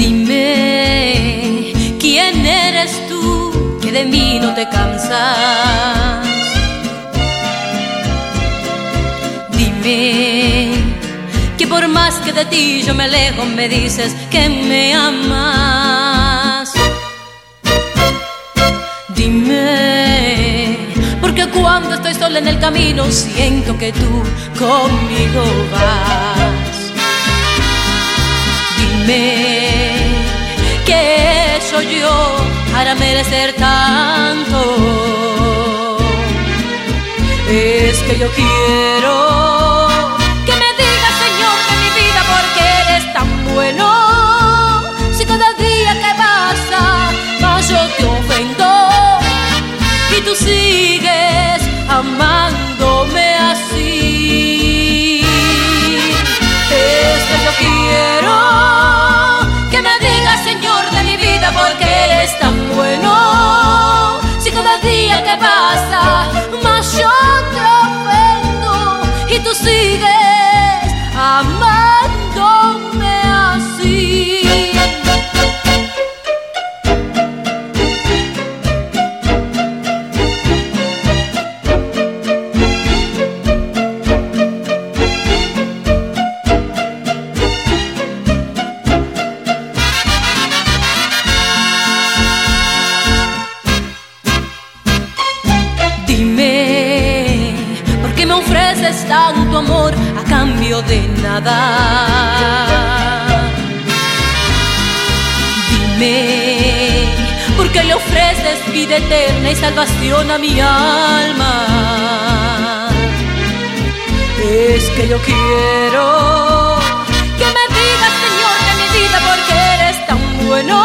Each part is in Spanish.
Dime, ¿quién eres tú que de mí no te cansas? Dime, que por más que de ti yo me alejo, me dices que me amas. Dime, porque cuando estoy sola en el camino siento que tú conmigo vas. Dime ¿qué soy yo para merecer tanto? Es que yo quiero ofendo y ofreces tanto amor a cambio de nada? Dime, ¿por qué le ofreces vida eterna y salvación a mi alma? Es que yo quiero que me digas, Señor, de mi vida, porque eres tan bueno.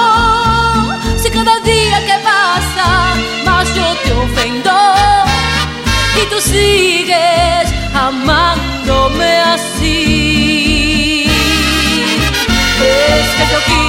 Si cada día que pasa, más yo te ofendo y tú sigues amándome así. Es que yo quiero